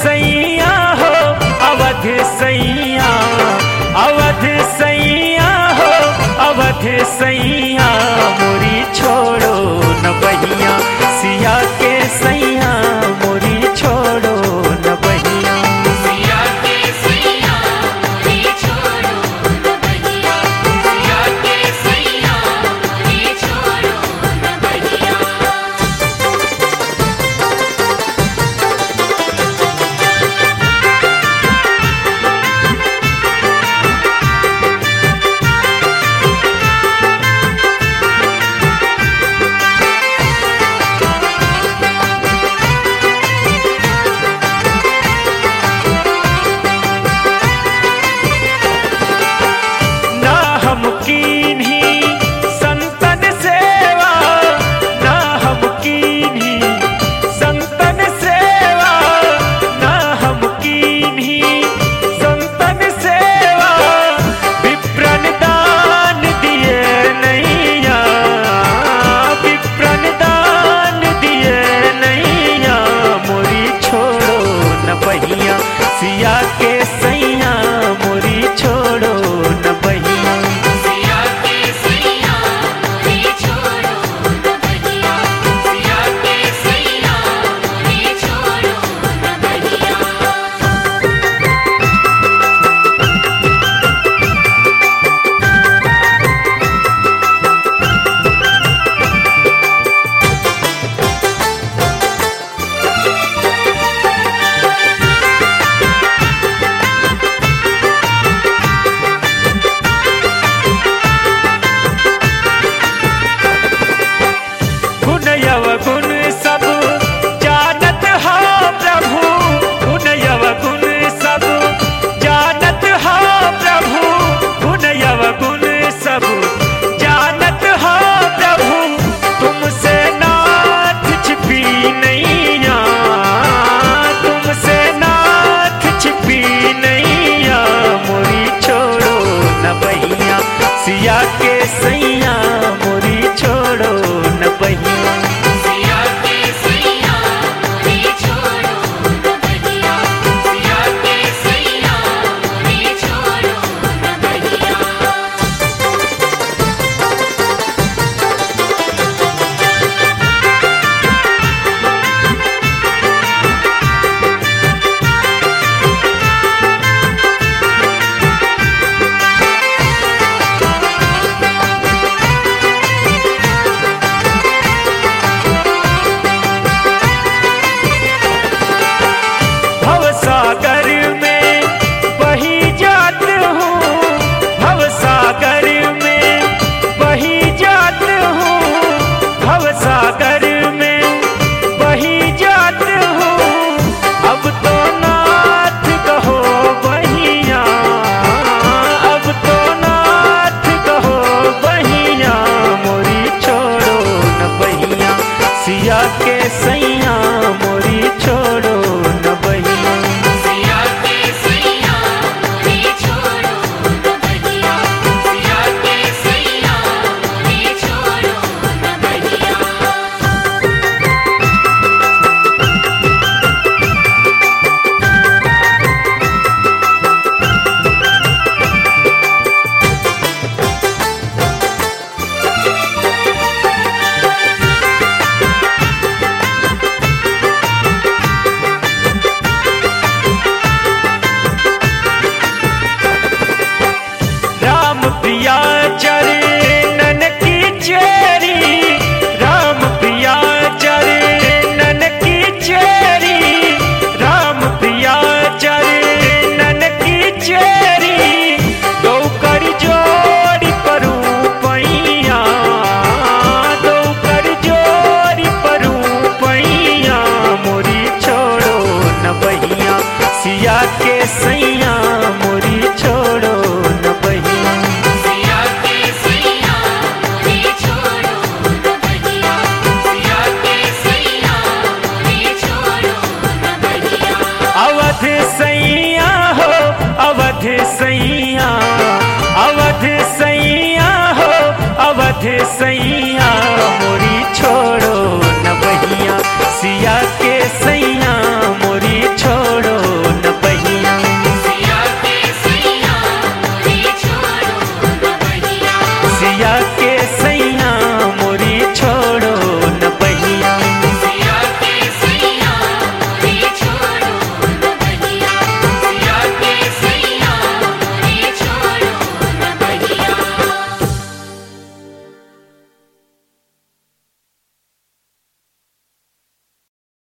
सैया हो अवध सैया अवध सैया हो अवध सैया। सिया के सिया के सैया। सिया